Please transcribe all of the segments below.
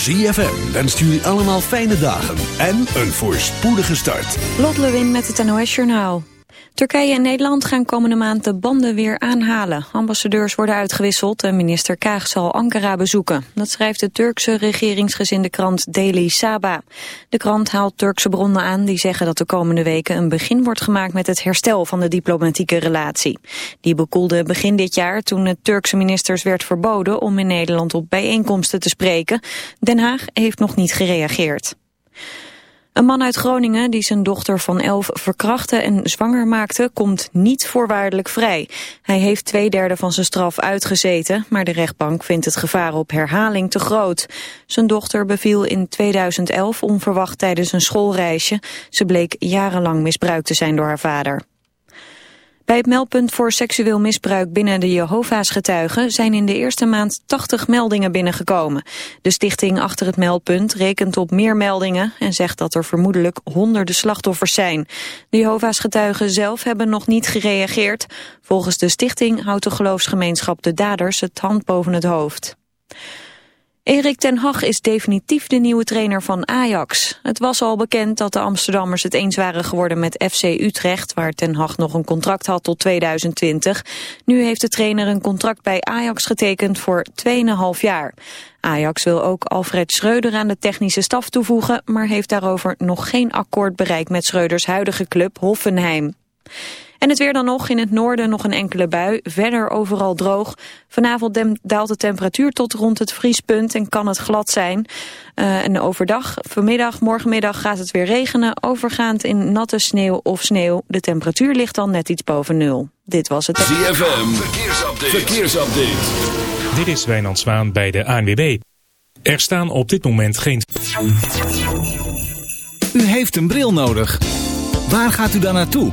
ZFM wenst jullie allemaal fijne dagen en een voorspoedige start. Lot Lewin met het NOS Journaal. Turkije en Nederland gaan komende maand de banden weer aanhalen. Ambassadeurs worden uitgewisseld en minister Kaag zal Ankara bezoeken. Dat schrijft de Turkse regeringsgezinde krant Daily Saba. De krant haalt Turkse bronnen aan die zeggen dat de komende weken een begin wordt gemaakt met het herstel van de diplomatieke relatie. Die bekoelde begin dit jaar toen het Turkse ministers werd verboden om in Nederland op bijeenkomsten te spreken. Den Haag heeft nog niet gereageerd. Een man uit Groningen die zijn dochter van elf verkrachtte en zwanger maakte, komt niet voorwaardelijk vrij. Hij heeft twee derde van zijn straf uitgezeten, maar de rechtbank vindt het gevaar op herhaling te groot. Zijn dochter beviel in 2011 onverwacht tijdens een schoolreisje. Ze bleek jarenlang misbruikt te zijn door haar vader. Bij het meldpunt voor seksueel misbruik binnen de Jehovah's getuigen zijn in de eerste maand 80 meldingen binnengekomen. De stichting achter het meldpunt rekent op meer meldingen en zegt dat er vermoedelijk honderden slachtoffers zijn. De Jehovah's getuigen zelf hebben nog niet gereageerd. Volgens de stichting houdt de geloofsgemeenschap de daders het hand boven het hoofd. Erik ten Hag is definitief de nieuwe trainer van Ajax. Het was al bekend dat de Amsterdammers het eens waren geworden met FC Utrecht... waar ten Hag nog een contract had tot 2020. Nu heeft de trainer een contract bij Ajax getekend voor 2,5 jaar. Ajax wil ook Alfred Schreuder aan de technische staf toevoegen... maar heeft daarover nog geen akkoord bereikt met Schreuders huidige club Hoffenheim. En het weer dan nog. In het noorden nog een enkele bui. Verder overal droog. Vanavond daalt de temperatuur tot rond het vriespunt en kan het glad zijn. Uh, en overdag, vanmiddag, morgenmiddag gaat het weer regenen. Overgaand in natte sneeuw of sneeuw. De temperatuur ligt dan net iets boven nul. Dit was het. ZFM. Verkeersupdate. Verkeersupdate. Dit is Wijnand Zwaan bij de ANWB. Er staan op dit moment geen... U heeft een bril nodig. Waar gaat u dan naartoe?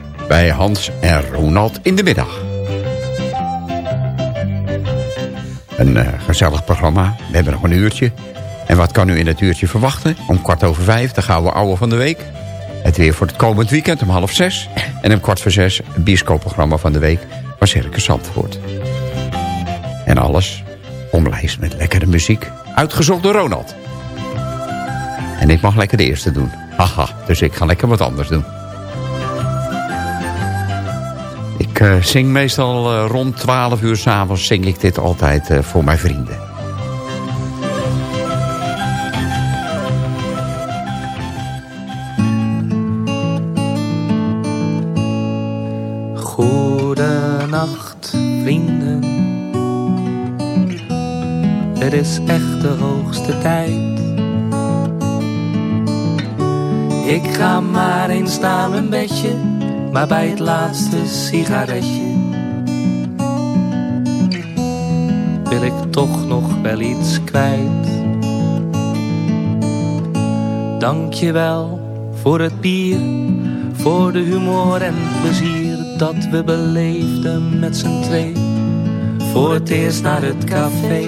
bij Hans en Ronald in de middag. Een uh, gezellig programma. We hebben nog een uurtje. En wat kan u in dat uurtje verwachten? Om kwart over vijf, de gouden ouwe van de week. Het weer voor het komend weekend om half zes. En om kwart voor zes, het bioscoopprogramma van de week van Circus Zandvoort. En alles omlijst met lekkere muziek. Uitgezocht door Ronald. En ik mag lekker de eerste doen. Haha, dus ik ga lekker wat anders doen. Uh, zing meestal uh, rond 12 uur s'avonds zing ik dit altijd uh, voor mijn vrienden. Goedenacht, vrienden. Het is echt de hoogste tijd Ik ga maar eens naar mijn bedje, maar bij het laatste sigaretje wil ik toch nog wel iets kwijt. Dank je wel voor het bier, voor de humor en plezier dat we beleefden met z'n twee. Voor het eerst naar het café,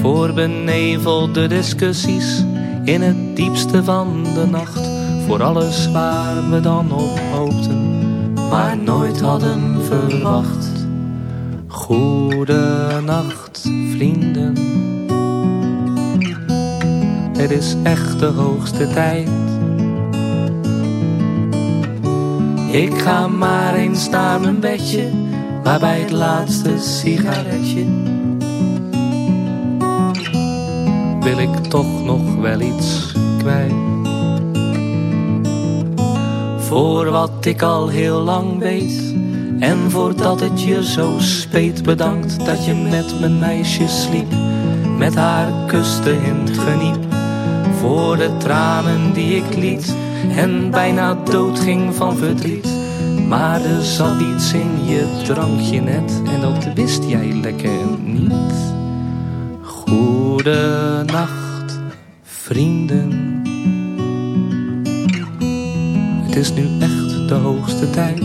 voor benevelde discussies in het diepste van de nacht. Voor alles waar we dan op hoopten, maar nooit hadden verwacht. Goede nacht, vrienden. Het is echt de hoogste tijd. Ik ga maar eens naar mijn bedje, maar bij het laatste sigaretje wil ik toch nog wel iets kwijt. Voor wat ik al heel lang weet en voordat het je zo speet, bedankt dat je met mijn meisje sliep. Met haar kuste in het geniep. Voor de tranen die ik liet en bijna dood ging van verdriet. Maar er zat iets in je drankje net en dat wist jij lekker niet. Goede nacht, vrienden. Het is nu echt de hoogste tijd.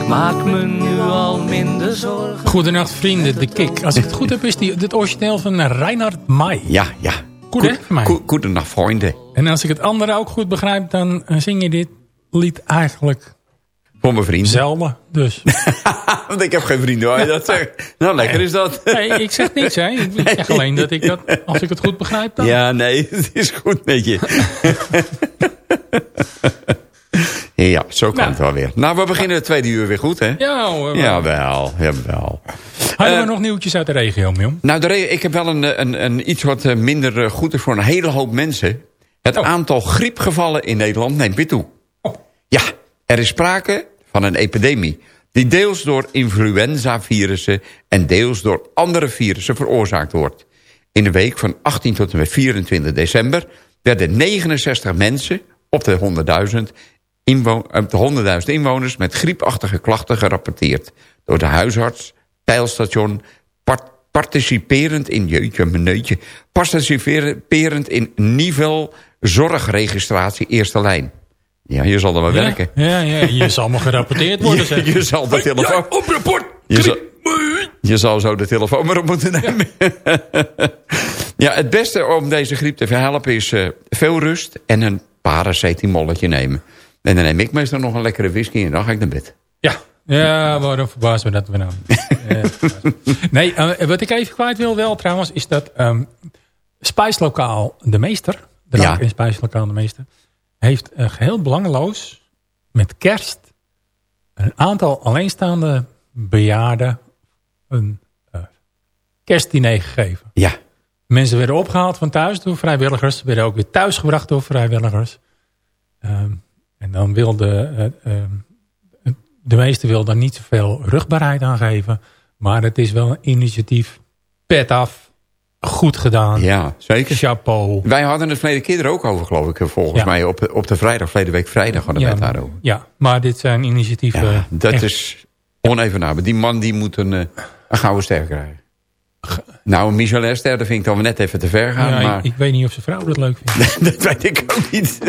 Ik maak me nu al minder zorgen. Goedenacht vrienden, de kick. Als ik het goed heb is die, het origineel van Reinhard Mai. Ja, ja. Goed, hè, voor mij. Goed, goedenacht, vrienden. En als ik het andere ook goed begrijp, dan eh, zing je dit lied eigenlijk Voor mijn vrienden. zelden. Dus. Want ik heb geen vrienden, je dat zegt. Nou, lekker is dat. Nee, ik zeg niks, hè. Ik zeg alleen dat ik dat, als ik het goed begrijp, dan... Ja, nee, het is goed met je. ja, zo kan Nou. het wel weer. Nou, we beginnen het tweede uur weer goed, hè? Ja, hoor. Jawel, jawel. Hadden we Eh, nog nieuwtjes uit de regio, Mion? Nou, de re- ik heb wel een, een, een iets wat eh, minder eh, goed is voor een hele hoop mensen. Het Oh. aantal griepgevallen in Nederland neemt weer toe. Oh. Ja, er is sprake van een epidemie... die deels door influenzavirussen... en deels door andere virussen veroorzaakt wordt. In de week van 18 tot en met 24 december... werden 69 mensen op de 100.000 inwo- eh, de 100.000 inwoners... met griepachtige klachten gerapporteerd... door de huisarts, pijlstation... part- participerend in... jeetje, mijn neutje... participerend in niveau zorgregistratie eerste lijn. Ja, je zal er wel werken. Ja, ja, je zal maar gerapporteerd worden, zeg. Je, je zal de telefoon... op rapport! Je zal, je zal zo de telefoon maar op moeten nemen. Ja, het beste om deze griep te verhelpen is eh, veel rust en een paracetamolletje nemen. En dan neem ik meestal nog een lekkere whisky en dan ga ik naar bed. Ja, ja waarom verbaast me dat we nou? Nee, eh, wat ik even kwijt wil wel trouwens, is dat ehm Spijslokaal De Meester, drank Ja. in Spijslokaal De Meester, heeft eh, geheel belangeloos met kerst een aantal alleenstaande bejaarden een eh, kerstdiner gegeven. Ja, Mensen werden opgehaald van thuis door vrijwilligers. Werden ook weer thuisgebracht door vrijwilligers. Ehm, en dan wilde... eh, ehm, de meesten wilden daar niet zoveel rugbaarheid aan geven. Maar het is wel een initiatief. Pet af. Goed gedaan. ja, zeker. Chapeau. Wij hadden het verleden keer er ook over, geloof ik, volgens Ja. mij. Op, op de vrijdag, verleden week vrijdag hadden we Ja, het daarover. ja, maar dit zijn initiatieven. Ja, dat echt- is onevenabel. Die man die moet een, eh, een gouden ster krijgen. Nou, een Michelin-ster, dat vind ik dan net even te ver gaan. Ja, maar ik, ik weet niet of zijn vrouw dat leuk vindt. dat weet ik ook niet.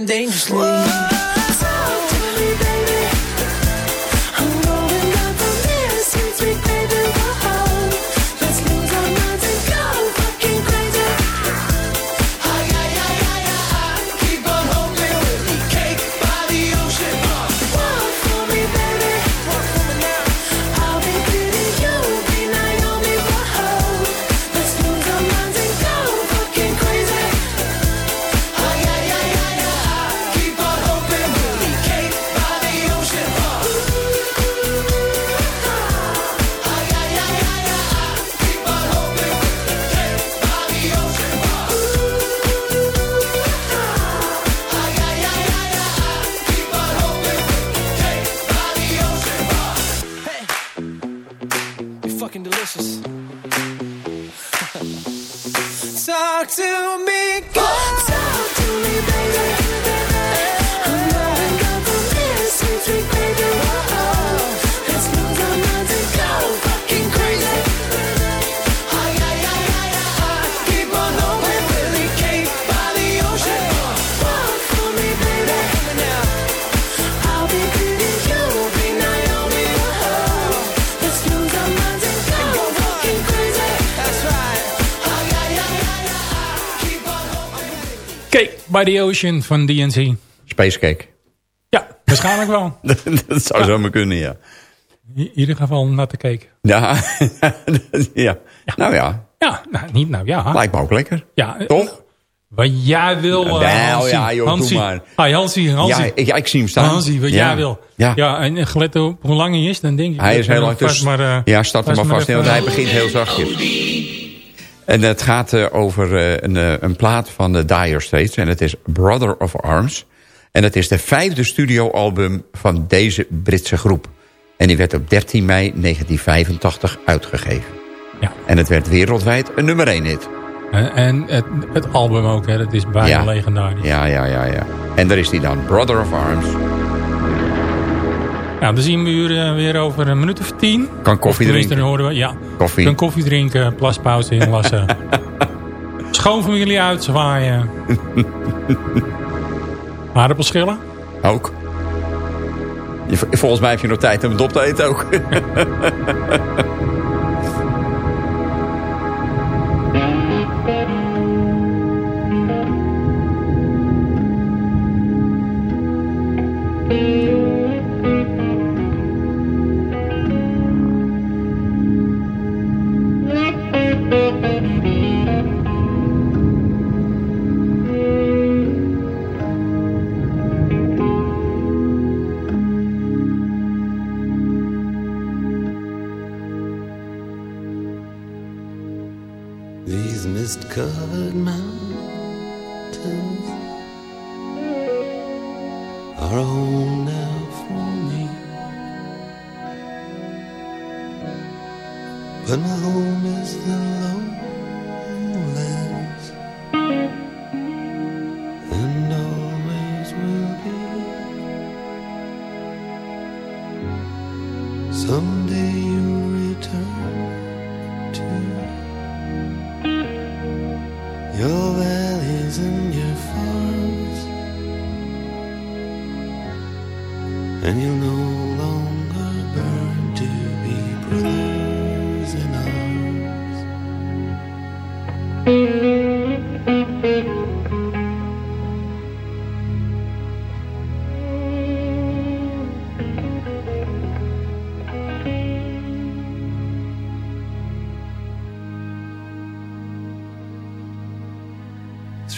Living dangerously. By the Ocean van DNC. Space Cake. Ja, waarschijnlijk wel. dat zou zomaar kunnen, ja. In ieder geval natte cake. Ja, ja. Nou ja, Ja, nou, niet nou ja. lijkt me ook lekker. Ja, eh, Toch? Wat jij wil, eh, Nou, Hansie. ja, joh, doe Hansie. maar. Hi, Hansie, Hansie. Ja, ik, ik zie hem staan. Hansie, wat ja. jij wil. Ja. Ja, en gelet op hoe lang hij is, dan denk ik... Hij is heel lang, dus maar, eh, ja, start hem maar vast. even- want hij begint heel zachtjes. En het gaat eh, over eh, een, eh, een plaat van de Dire Straits. En het is Brother of Arms. En het is de vijfde studioalbum van deze Britse groep. En die werd op 13 mei 1985 uitgegeven. Ja. En het werd wereldwijd een nummer 1 hit. En, en het, het album ook, hè, dat is bijna Ja. legendarisch. Ja, ja, ja, ja. En daar is hij dan, Brother of Arms. Nou, dan zien we u eh, weer over een minuut of tien. Kan koffie drinken. horen we, ja. Koffie. Kan koffie drinken, plaspauze inlassen. Schoonfamilie uitzwaaien. Aardappelschillen. Ook. Je- Volgens mij heb je nog tijd om het op te eten ook.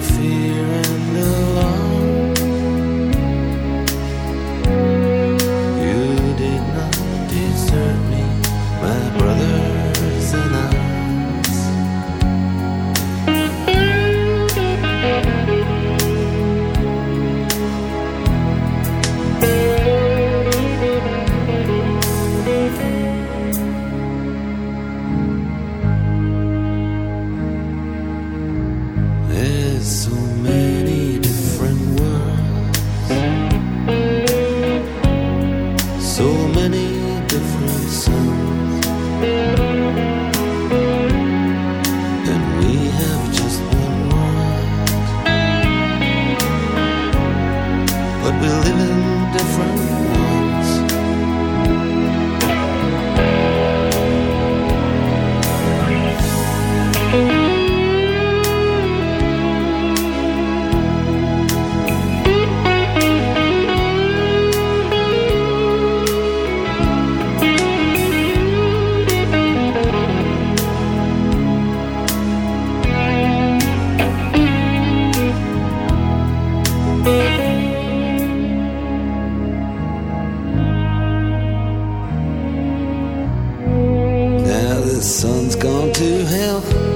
Fear and alarm. Sun's gone to hell.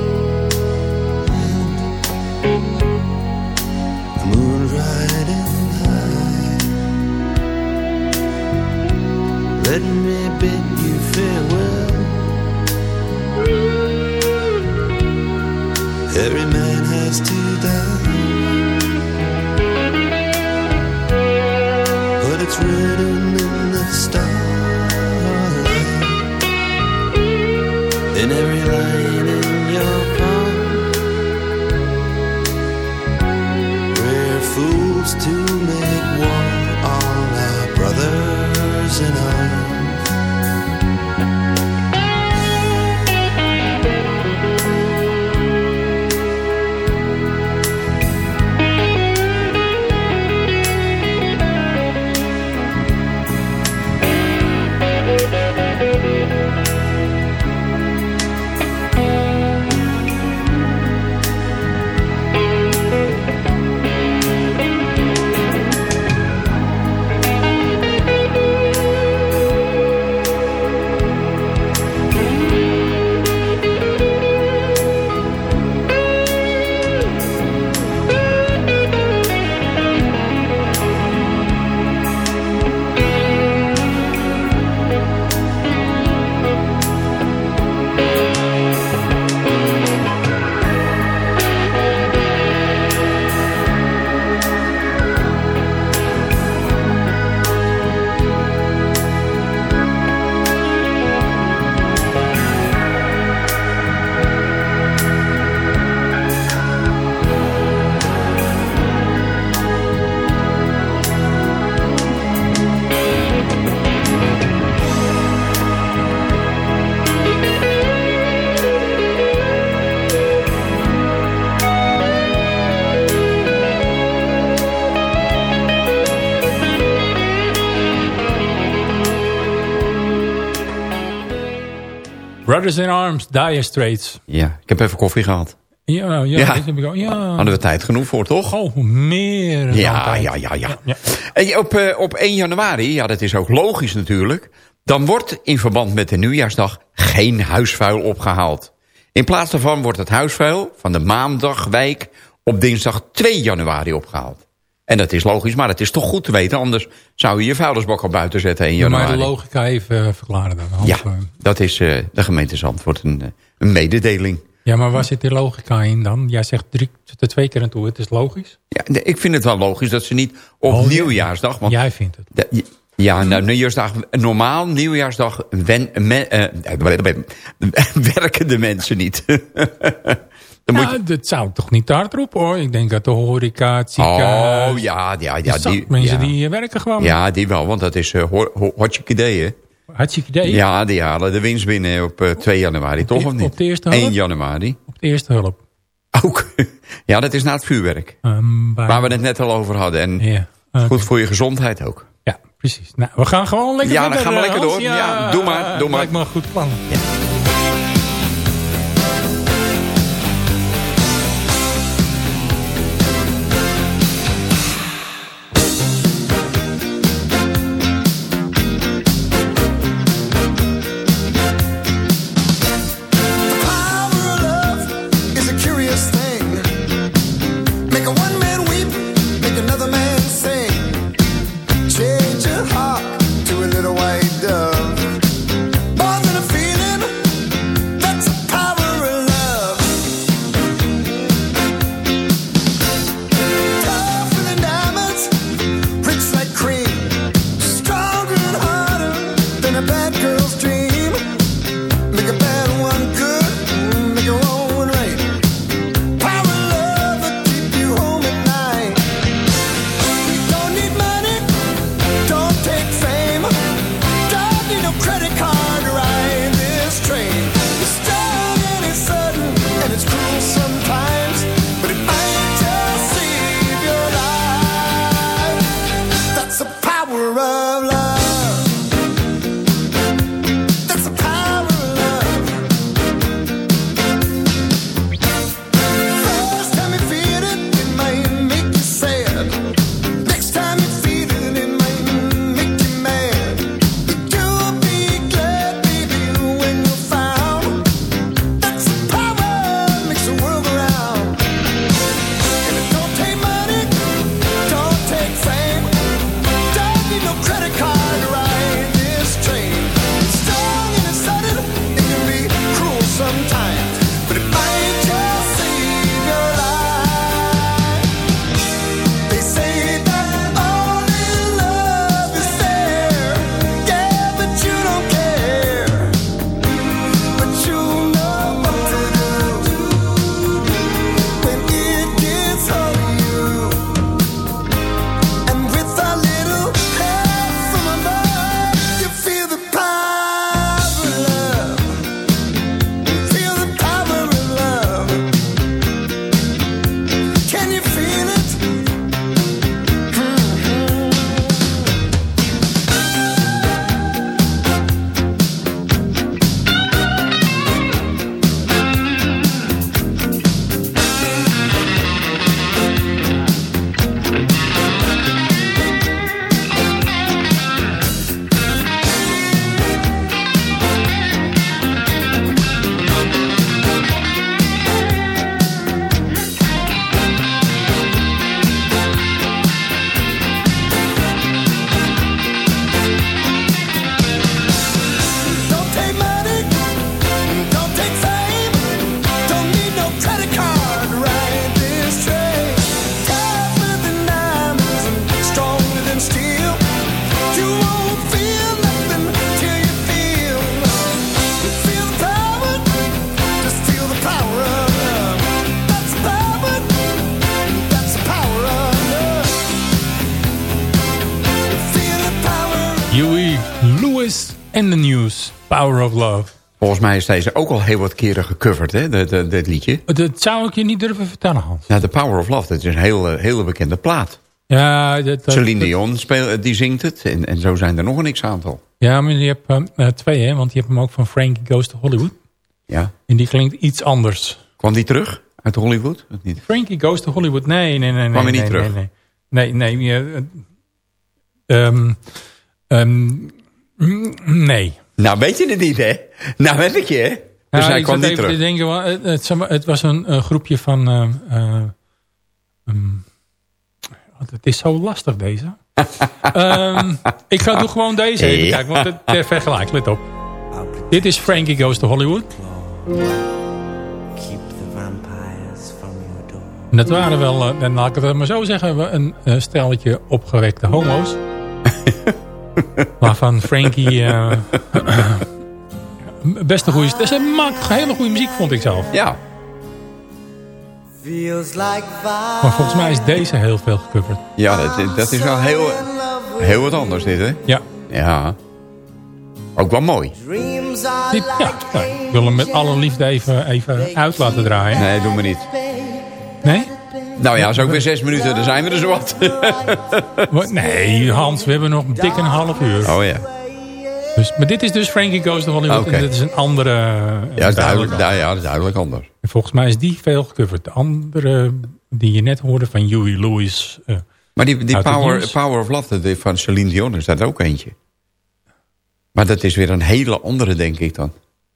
Brothers in Arms, Dire Straits. Ja, ik heb even koffie gehad. Ja, ja, Ja. heb ik. Ja. Hadden we tijd genoeg voor, toch? Oh, meer Ja, tijd. ja, ja, ja. En op, eh, op 1 januari, ja, dat is ook logisch natuurlijk... dan wordt in verband met de nieuwjaarsdag geen huisvuil opgehaald. In plaats daarvan wordt het huisvuil van de maandagwijk... op dinsdag 2 januari opgehaald. En dat is logisch, maar het is toch goed te weten... anders zou je je vuilnisbak al buiten zetten in Ja, maar januari. de logica even eh, verklaren dan. Ja, Eh, dat is eh, de gemeente Zandvoort een, een mededeling. ja, maar waar zit die logica in dan? Jij zegt drie, tot twee keer aan toe, het is logisch. Ja, ik vind het wel logisch dat ze niet op Oh, ja. nieuwjaarsdag... Want Jij vindt het. De- ja, nou, nieuwjaarsdag, normaal nieuwjaarsdag wen, werken de mensen niet. Dan Ja, dat zou ik toch niet te hard roepen hoor. Ik denk dat de horeca, het ziekenhuis... oh, ja, ja, ja. Die, mensen ja. die eh, werken gewoon. Ja, die wel, want dat is uh, hartstikke idee, hè? Hartstikke idee. Ja, die halen de winst binnen op eh, 2 januari, toch of niet? op de eerste hulp? 1 januari. Op de eerste hulp. Ook. ja, dat is na het vuurwerk. Bij- Waar we het net al over hadden. En Ja, goed voor je gezondheid ook. Ja, precies. Nou, we gaan gewoon lekker Ja, dan gaan we eh, lekker Hans. door. Ja, doe maar, doe maar. Lijkt me een goed plan. Lewis Power of Love. Volgens mij is deze ook al heel wat keren gecoverd, hè, dit, dit, dit liedje. Dat zou ik je niet durven vertellen, Hans. Ja, The Power of Love, dat is een hele, hele bekende plaat. Ja, dat, dat- Celine dat- Dion speel, die zingt het. En, en zo zijn er nog een x-aantal. Ja, maar je hebt eh, eh, twee, hè? Want je hebt hem ook van Frankie Goes to Hollywood. Ja. En die klinkt iets anders. Kwam die terug uit Hollywood? Of niet? Frankie Goes to Hollywood. Nee, nee, nee. nee Kwam hij niet nee, terug? Nee, nee. nee, nee je, eh, ehm, ehm, mm, nee. Nou, weet je het niet, hè? Nou, weet ik je, hè? Dus Ja, hij ik kwam niet even terug. te denken, het, het, was een eh, groepje van... eh, eh, ehm, het is zo lastig, deze. Ehm, ik ga doe gewoon deze even kijken, want het ter vergelijk, let op. Dit is Frankie Goes to Hollywood. En dat waren wel, eh, dan laat ik het maar zo zeggen, een eh, stelletje opgewekte homo's. Waarvan Frankie eh, best een goede... Ze maakt hele goede muziek, vond ik zelf. Ja. Maar volgens mij is deze heel veel gecoverd. Ja, dat, dat is wel heel, heel wat anders, dit, hè? Ja. Ja. Ook wel mooi. Dit, ja, nou, ik wil hem met alle liefde even, even uit laten draaien. Nee, doen we niet. Nee? Nou ja, is ook weer zes minuten, dan zijn we er zo wat. Wat? Nee, Hans, we hebben nog dik een half uur. Oh ja. Dus, maar dit is dus Frankie Goes to Hollywood. Oké. En dit is een andere... eh, Ja, is duidelijk, ja, ja, dat is duidelijk anders. En volgens mij is die veel gecoverd. De andere die je net hoorde van Huey Lewis. eh, Maar die, die Power. Power of Love van Celine Dion is dat ook eentje. Maar dat is weer een hele andere, denk ik dan.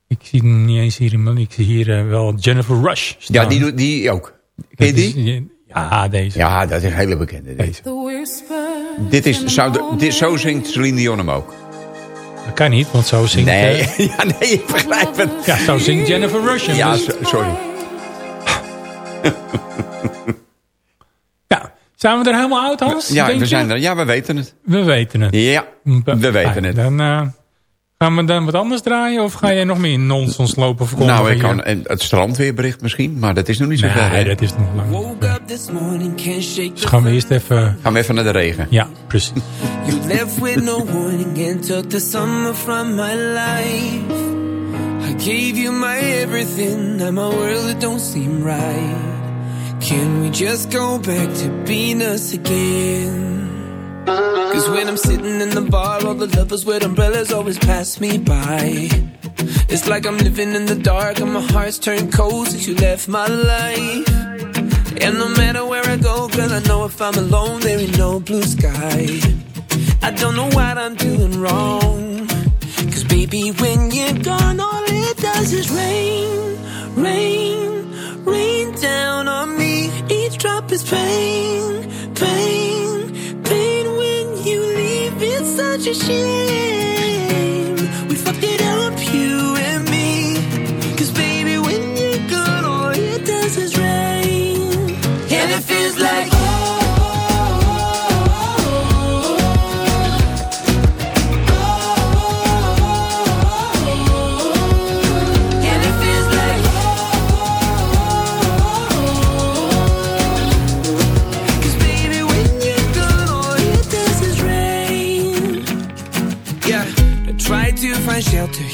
Ik zie niet eens hier, maar ik zie hier eh, wel Jennifer Rush staan. Ja, die, die ook. Ken je die? ja, deze. Ja, dat is een hele bekende. Deze. Dit is, zou dit, zo zingt Celine Dion hem ook. Dat kan niet, want zo zingt... Nee, eh, ja, nee, ik begrijp het. ja, zo zingt Jennifer Rush. Ja, Dus- so- sorry. ja, zijn we er helemaal uit, Hans? Ja, we je? zijn er. Ja, we weten het. We weten het. Ja, we weten Fijn, het. Dan eh, gaan we dan wat anders draaien? Of ga jij nog meer nonsens lopen verkondigen? Nou, ik kan en het strandweerbericht misschien, maar dat is nog niet zo Nee, ver. hè? dat is nog lang. Dus gaan we eerst even... Gaan we even naar de regen. Ja, precies. You left with no warning and took the summer from my life. I gave you my everything, now my world it don't seem right. Can we just go back to being us again? Cause when I'm sitting in the bar, all the lovers with umbrellas always pass me by. It's like I'm living in the dark and my heart's turned cold since you left my life. And no matter where I go, girl, I know if I'm alone, there ain't no blue sky. I don't know what I'm doing wrong. Cause baby, when you're gone, all it does is rain, rain, rain down on me. Each drop is pain, pain, pain 去淅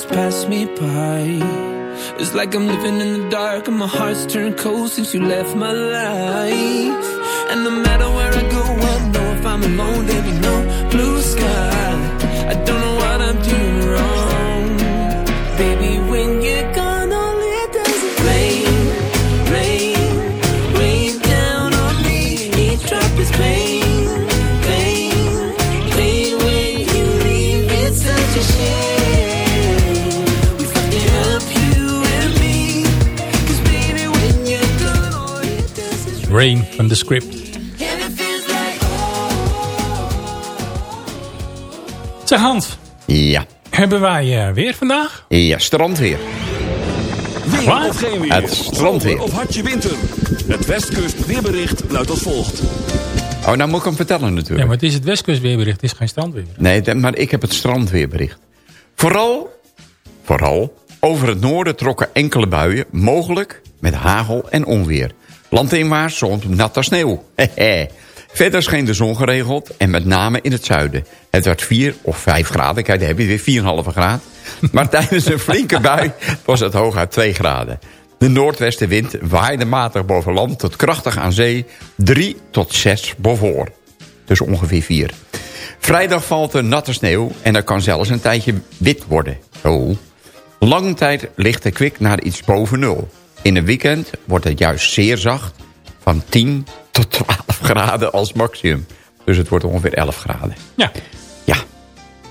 Always pass me by. It's like I'm living in the dark and my heart's turned cold since you left my life. And no matter where I go, I know if I'm alone, there'll be no blue sky. Van de script. Zeg Hans, Ja. hebben wij eh, weer vandaag? Ja, strandweer. Weer Wat? of geen weer. Het strandweer. Of hartje winter. Het Westkust weerbericht luidt als volgt. Oh, nou moet ik hem vertellen Ja, natuurlijk. maar het is het Westkustweerbericht, het is geen strandweer. Nee, maar ik heb het strandweerbericht. Vooral, vooral over het noorden trokken enkele buien, mogelijk met hagel en onweer. Landinwaarts soms natte sneeuw. Verder scheen de zon geregeld en met name in het zuiden. Het werd 4 of 5 graden. Kijk, daar heb je weer 4,5 graden. Maar tijdens een flinke bui was het hooguit 2 graden. De noordwestenwind waaide matig boven land tot krachtig aan zee 3 tot 6 boven Dus ongeveer 4. Vrijdag valt er natte sneeuw en er kan zelfs een tijdje wit worden. Zo. Lange tijd ligt de kwik naar iets boven nul. In een weekend wordt het juist zeer zacht van 10 tot 12 graden als maximum. Dus het wordt ongeveer 11 graden. Ja. Ja,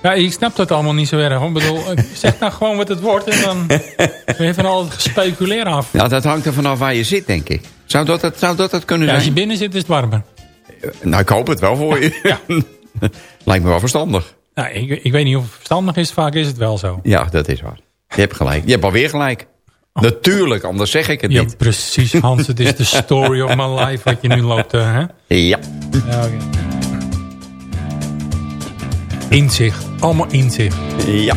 Ja, ik snap dat allemaal niet zo erg. Ik bedoel, eh, zeg nou gewoon wat het wordt en dan ben je van al het gespeculeer af. nou, dat hangt er vanaf waar je zit, denk ik. Zou dat het, zou dat kunnen Ja, als je zijn? binnen zit is het warmer. Nou, ik hoop het wel voor je. Ja. Lijkt me wel verstandig. Nou, ik, ik weet niet of het verstandig is, vaak is het wel zo. Ja, dat is waar. Je hebt gelijk. Je hebt alweer gelijk. Natuurlijk, anders zeg ik het Ja, niet. precies Hans, het is de story of my life wat je nu loopt, eh, hè? Ja. Ja, oké. Inzicht, allemaal inzicht. Ja.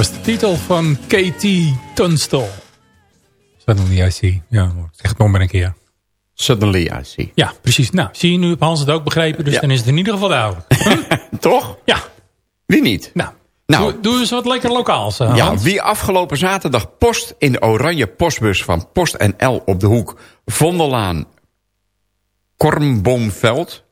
Was de titel van Katie Tunstall. Suddenly I see. Ja, zeg het nog maar een keer. Suddenly I see. Ja, precies. Nou, zie je, nu Hans het ook begrepen, dus Ja. dan is het in ieder geval duidelijk. Toch? Ja. Wie niet? Nou, Nou. doe, doe eens wat lekker lokaals, eh, Ja, wie afgelopen zaterdag post in de oranje postbus van Post NL op de hoek Vondellaan Kormboomveld.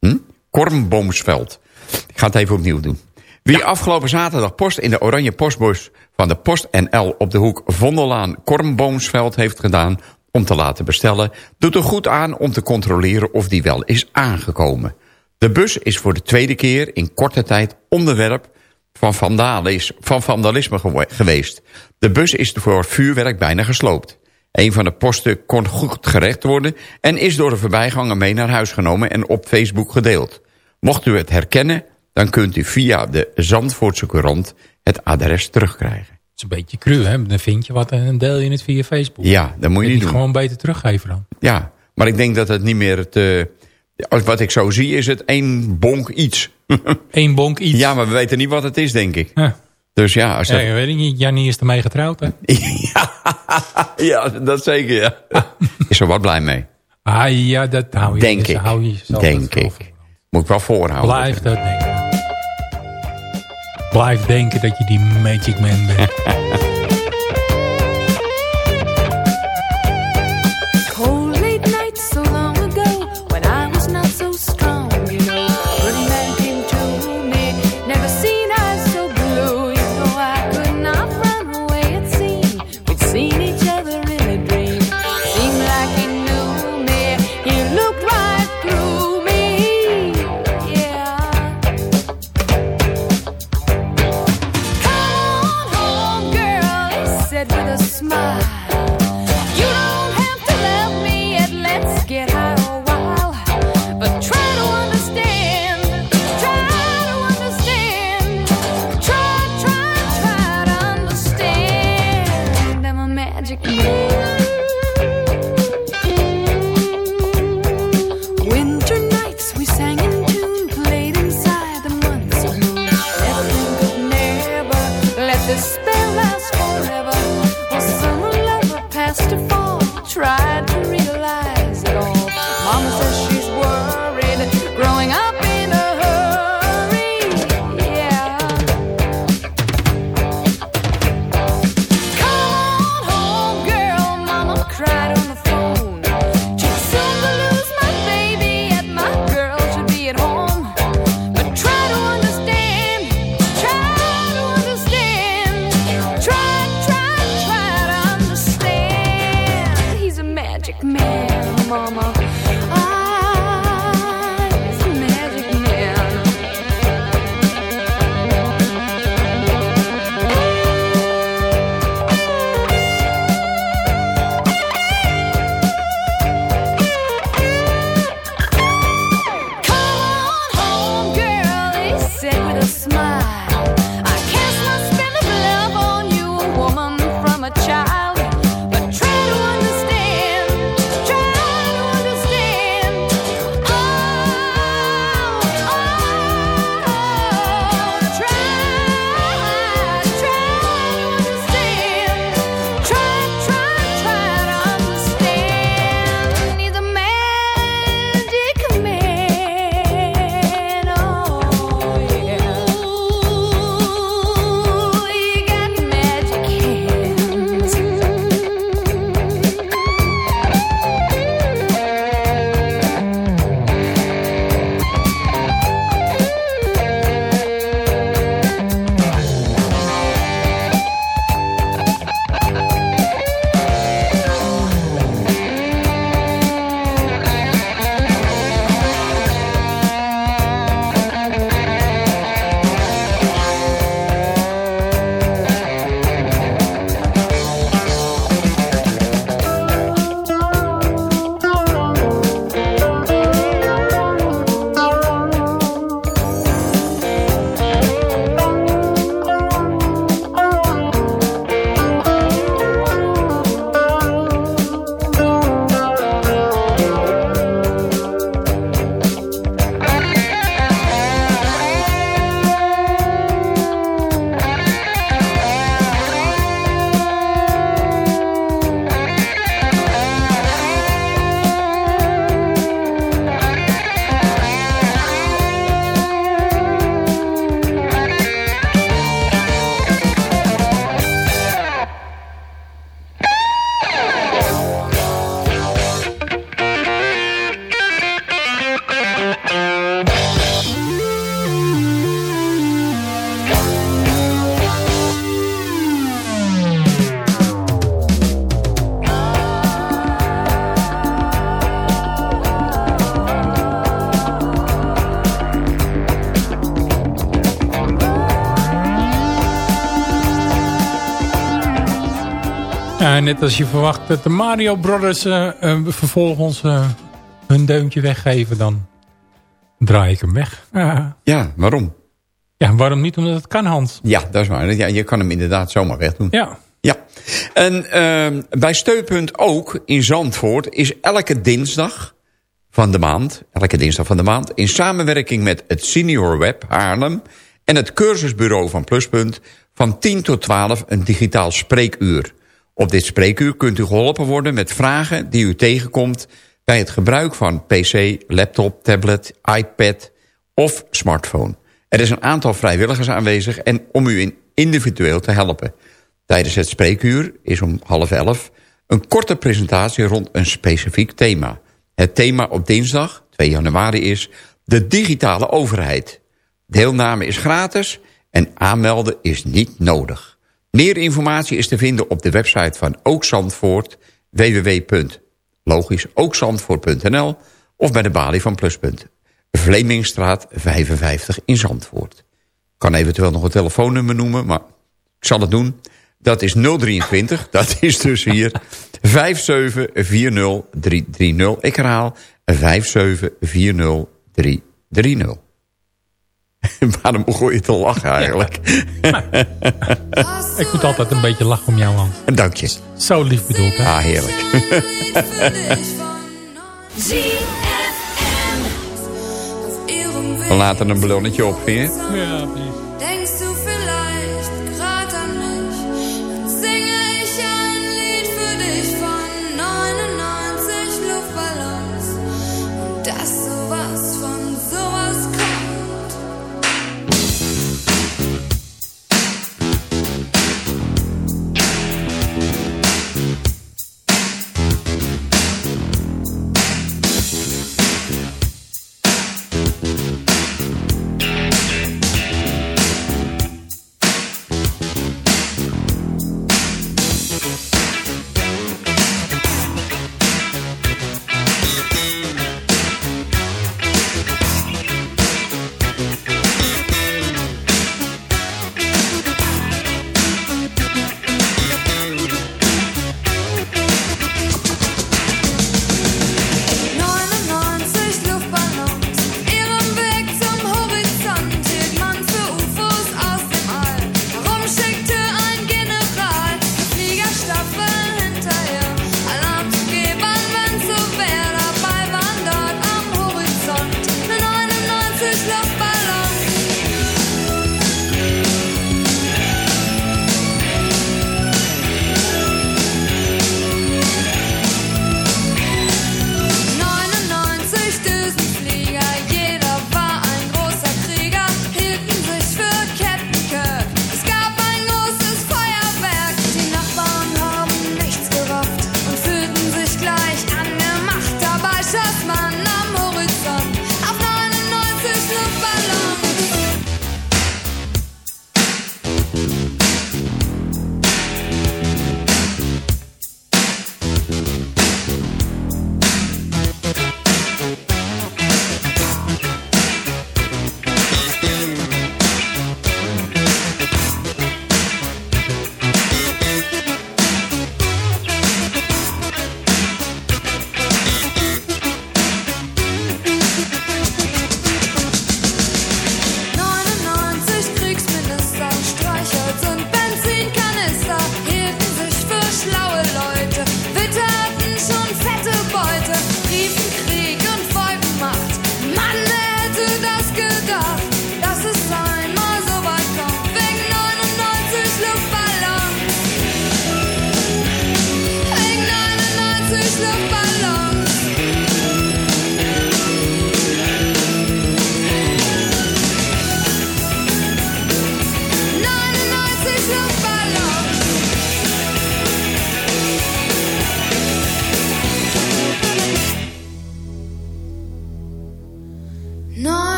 Hm? Kormboomsveld. Ik ga het even opnieuw doen. Wie afgelopen zaterdag post in de oranje postbus van de Post NL op de hoek Vondellaan Kormboomsveld heeft gedaan om te laten bestellen, doet er goed aan om te controleren of die wel is aangekomen. De bus is voor de tweede keer in korte tijd onderwerp van, vandalis, van vandalisme gewe- geweest. De bus is voor vuurwerk bijna gesloopt. Een van de posten kon goed gerecht worden... en is door de voorbijganger mee naar huis genomen en op Facebook gedeeld. Mocht u het herkennen, dan kunt u via de Zandvoortse Courant het adres terugkrijgen. Het is een beetje cru, hè? Dan vind je wat en dan deel je het via Facebook. Ja, dat moet je niet doen. gewoon beter teruggeven dan. Ja, maar ik denk dat het niet meer het... eh, als wat ik zo zie is het één bonk iets. Eén bonk iets. Ja, maar we weten niet wat het is, denk ik. Ja. Dus ja, als Ja, dat... je weet het niet. Jannie is ermee getrouwd, hè? ja, dat zeker, ja. Is er wat blij mee. Ah ja, dat hou je. Denk dus ik. Hou je Denk ik. voor. Moet ik wel voorhouden. Blijf dat denken. Blijf denken dat je die magic man bent. Ja, net als je verwacht dat de Mario Brothers uh, uh, vervolgens hun deuntje weggeven, dan draai ik hem weg. ja, waarom? Ja, waarom niet? Omdat het kan, Hans. Ja, dat is waar. Ja, je kan hem inderdaad zomaar wegdoen. Ja. Ja. En bij Steunpunt ook in Zandvoort is elke dinsdag van de maand, elke dinsdag van de maand, in samenwerking met het Senior Web Haarlem en het cursusbureau van Pluspunt van 10 tot 12 een digitaal spreekuur. Op dit spreekuur kunt u geholpen worden met vragen die u tegenkomt bij het gebruik van pc, laptop, tablet, iPad of smartphone. Er is een aantal vrijwilligers aanwezig en om u individueel te helpen. Tijdens het spreekuur is om half elf een korte presentatie rond een specifiek thema. Het thema op dinsdag, 2 januari, is de digitale overheid. Deelname is gratis en aanmelden is niet nodig. Meer informatie is te vinden op de website van Ook Zandvoort, www.logisch-ookzandvoort.nl of bij de balie van Pluspunt. Vlemingstraat 55 in Zandvoort. Ik kan eventueel nog een telefoonnummer noemen, maar ik zal het doen. Dat is 023, dat is dus hier 5740330. Ik herhaal 5740330. Waarom begon je te lachen eigenlijk? ik moet altijd een beetje lachen om jou, Hans. Dank je. Zo lief bedoeld, hè? Ah, heerlijk. We laten een ballonnetje op, vind je? Ja, precies.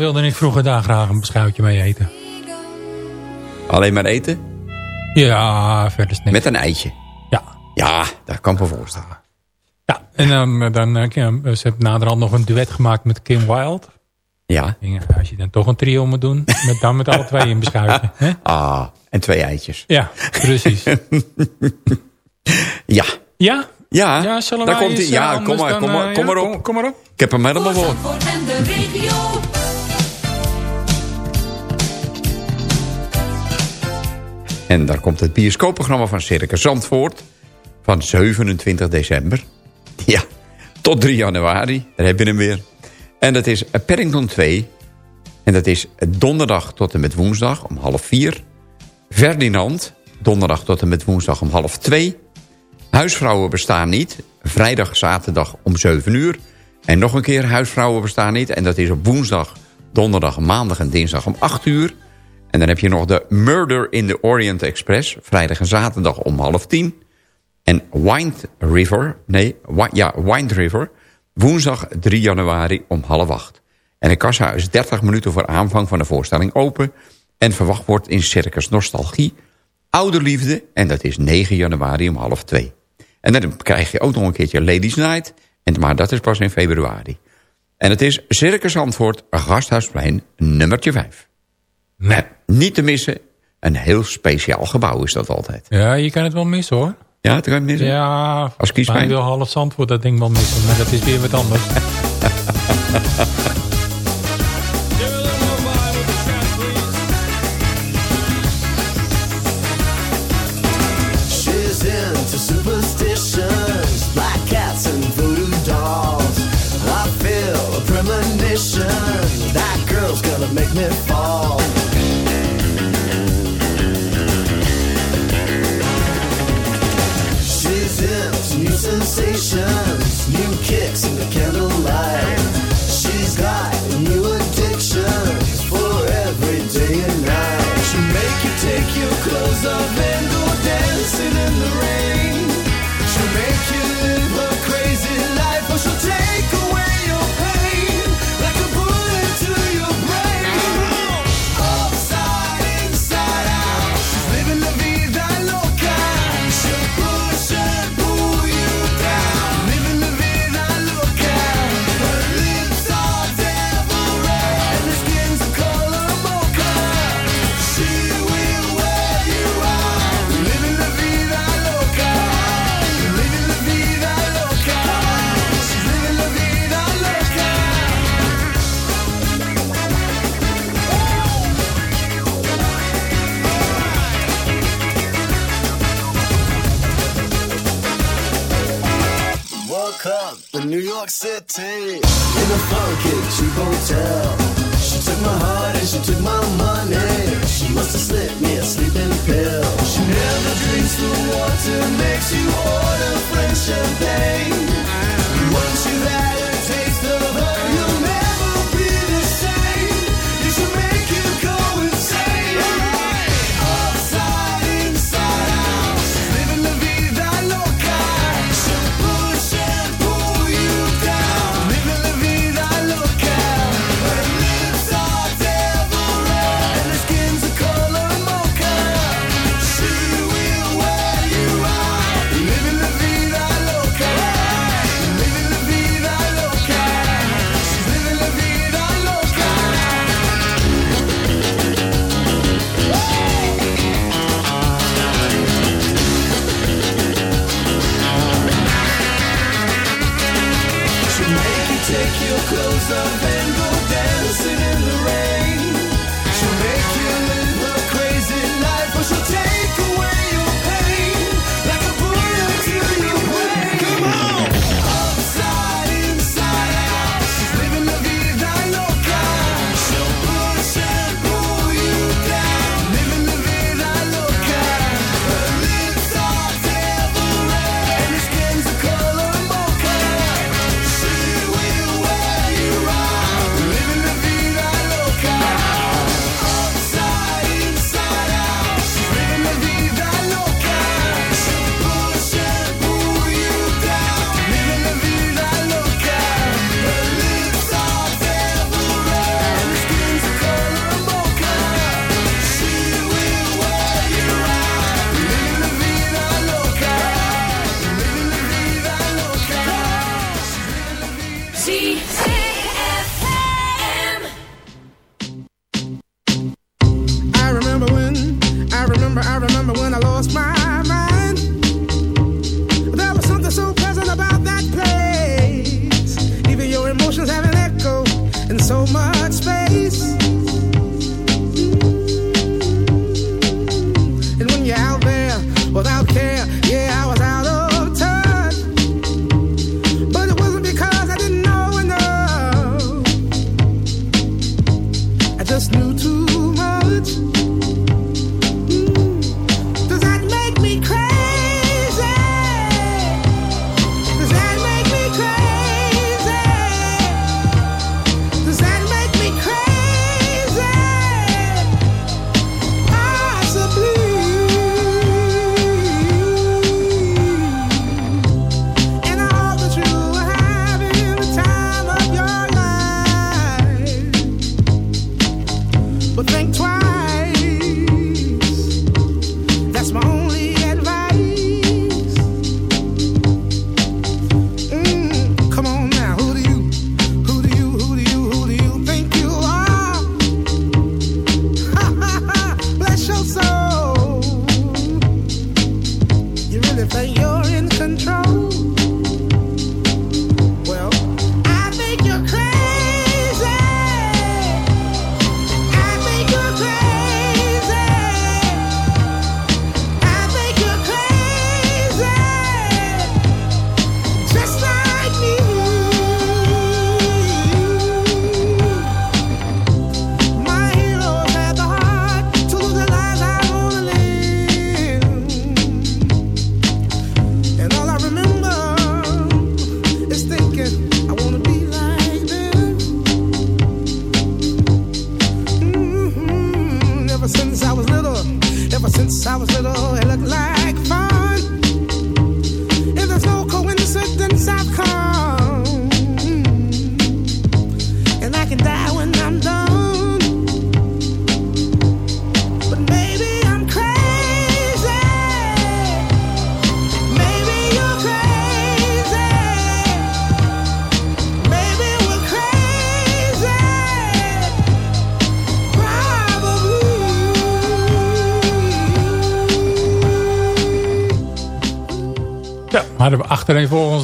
Wilde ik vroeger daar graag een beschuitje mee eten. Alleen maar eten? Ja, verder is niks. Met een eitje? Ja. Ja, dat kan ik me voorstellen. Ja, en dan, dan eh, ze hebben naderhand nog een duet gemaakt met Kim Wilde. Ja. En, als je dan toch een trio moet doen, met, dan met alle twee een beschuitje. Hè? Ah, en twee eitjes. Ja, precies. ja. Ja? Ja, ja daar komt hij. Ja, eh, kom maar, kom maar, eh, kom ja, maar op. Kom, kom maar op. Ik heb hem helemaal voor. En daar komt het bioscoopprogramma van Circus Zandvoort van 27 december. Ja, tot 3 januari. Daar heb je hem weer. En dat is Paddington 2. En dat is donderdag tot en met woensdag om half 4. Ferdinand, donderdag tot en met woensdag om half 2. Huisvrouwen bestaan niet. Vrijdag, zaterdag om 7 uur. En nog een keer Huisvrouwen bestaan niet. En dat is op woensdag, donderdag, maandag en dinsdag om 8 uur. En dan heb je nog de Murder in the Orient Express. Vrijdag en zaterdag om half 10. En Wind River, nee, ja, Wind River. Woensdag 3 januari om half 8. En de kassa is 30 minuten voor aanvang van de voorstelling open. En verwacht wordt in Circus Nostalgie. Ouderliefde, en dat is 9 januari om half 2. En dan krijg je ook nog een keertje Ladies Night. En, maar dat is pas in februari. En het is Circus Antwoord, Gasthuisplein, nummertje 5. Nee. Niet te missen, een heel speciaal gebouw is dat altijd. Ja, je kan het wel missen hoor. Ja, dat kan je missen? Ja, Als kiespijn? ik wil half Zandvoort dat ding wel missen, maar dat is weer wat anders. She's into superstitions, Mexican. Take your clothes off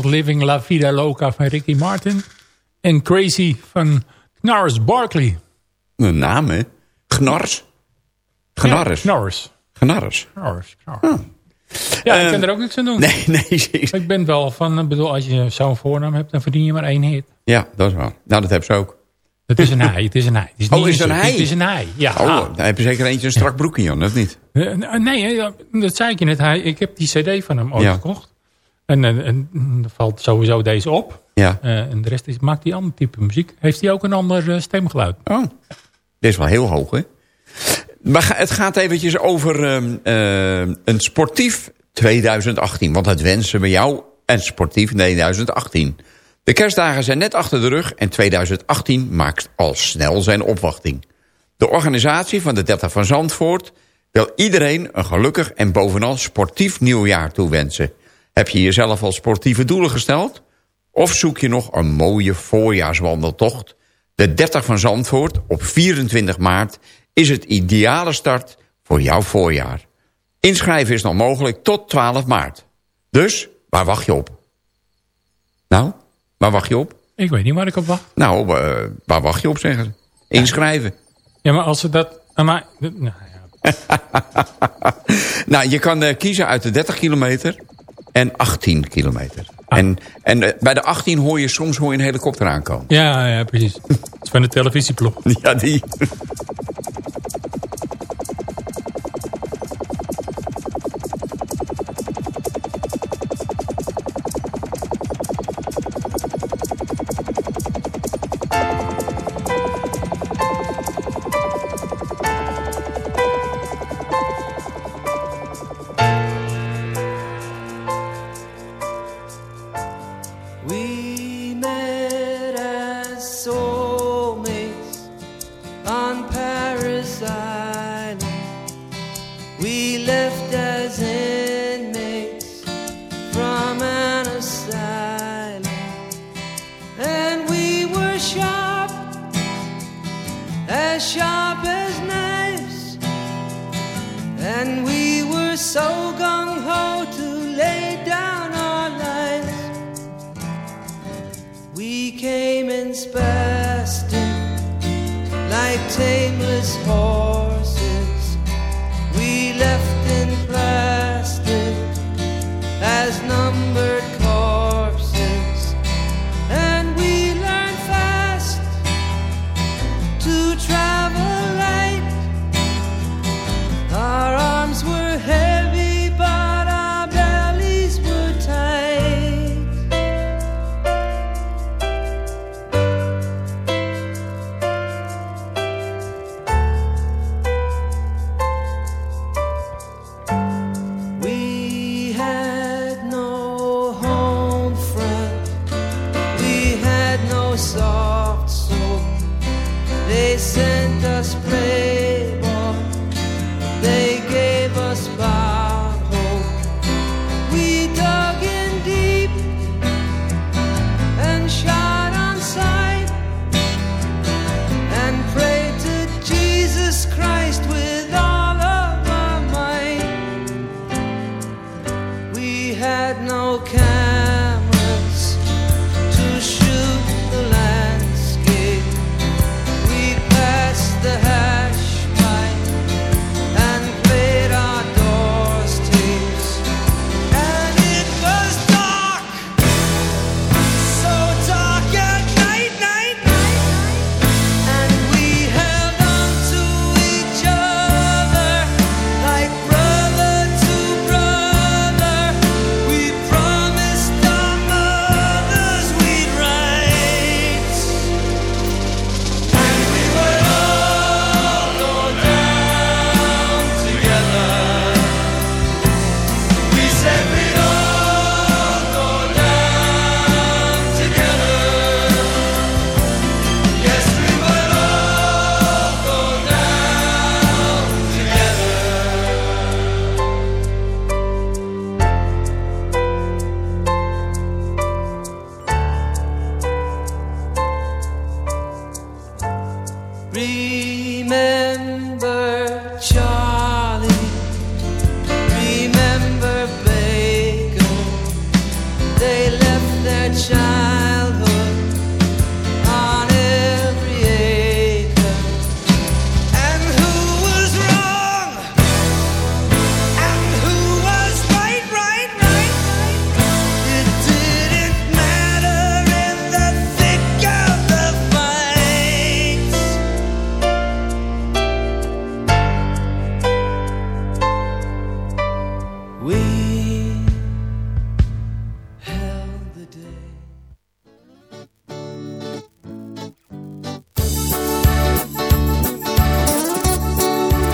Living La Vida Loca van Ricky Martin. En Crazy van Gnarls Barkley. Een naam, hè? Gnars. Gnarres. Ja. Gnarres. Gnarls. Ja, ik kan er ook niks aan doen. Nee, nee. Ik ben wel van, ik bedoel, als je zo'n voornaam hebt, dan verdien je maar één hit. Ja, dat is waar. Nou, dat hebben ze ook. Het is een hij, het is een hij. Het is Oh, is het een hij? Het is een hij, ja. Oh, dan heb je zeker eentje een strak broekje aan, of niet? Eh, nee, dat zei ik je net. Hij, ik heb die cd van hem ooit Ja. gekocht. En, eh, en er valt sowieso deze op. Ja. Eh, en de rest is, maakt hij ander type muziek. Heeft hij ook een ander eh, stemgeluid. Oh, dit is wel heel hoog, hè? Maar het gaat eventjes over ehm, eh, een sportief 2018. Want het wensen we jou een sportief 2018. De kerstdagen zijn net achter de rug en 2018 maakt al snel zijn opwachting. De organisatie van de 30 van Zandvoort wil iedereen een gelukkig en bovenal sportief nieuwjaar toewensen. Heb je jezelf al sportieve doelen gesteld? Of zoek je nog een mooie voorjaarswandeltocht? De 30 van Zandvoort op 24 maart is het ideale start voor jouw voorjaar. Inschrijven is nog mogelijk tot 12 maart. Dus, waar wacht je op? Nou, waar wacht je op? Ik weet niet waar ik op wacht. Nou, eh, waar wacht je op, zeggen ze? Inschrijven. Ja, maar als ze dat... aan mij- nou, ja. Nou, je kan eh, kiezen uit de 30 kilometer en 18 kilometer. En, en eh, bij de 18 hoor je soms hoor je een helikopter aankomen. Ja, ja, precies. Het is van de televisieploeg. Ja, die.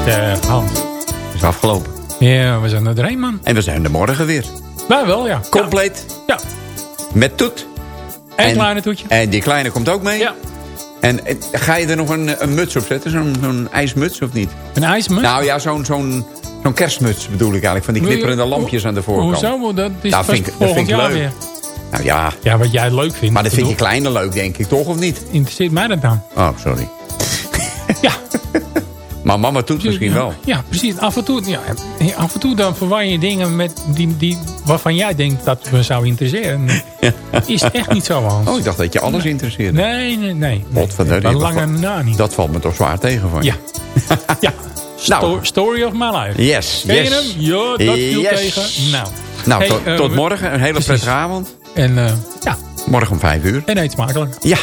Eh, Hans. is afgelopen. Ja, we zijn er doorheen, man. En we zijn er morgen weer. Wij wel, ja. Compleet. Ja. Met Toet. En, kleine toetje. En die kleine komt ook mee. Ja. En eh, ga je er nog een, een muts op zetten? Zo'n ijsmuts of niet? Een ijsmuts? Nou ja, zo'n zo'n zo'n kerstmuts bedoel ik eigenlijk. Van die knipperende lampjes aan de voorkant. Hoezo? Dat is Nou, vind ik- dat vind ik leuk. weer. Nou ja, Ja, wat jij leuk vindt. maar dat vind je kleine leuk denk ik, toch of niet? Interesseert mij dat dan? Oh, sorry. Ja. Maar mama Toet misschien wel. Ja, precies. Af en toe, ja, af en toe dan verwar je dingen met die, die, waarvan jij denkt dat me zou interesseren. Is echt niet zo, Hans. Oh, ik dacht dat je alles interesseerde. Nee, nee, nee. Godverdomme, lange valt- na niet. Dat valt me toch zwaar tegen van je. Ja. ja. Nou. Sto- story of my life. Yes, Ken je yes. hem? Ja, dat viel Yes. tegen. Nou, Nou, Hey, tot, eh, tot morgen. Een hele prettige avond. En, eh, ja, Morgen om vijf uur. en eet smakelijk. Ja,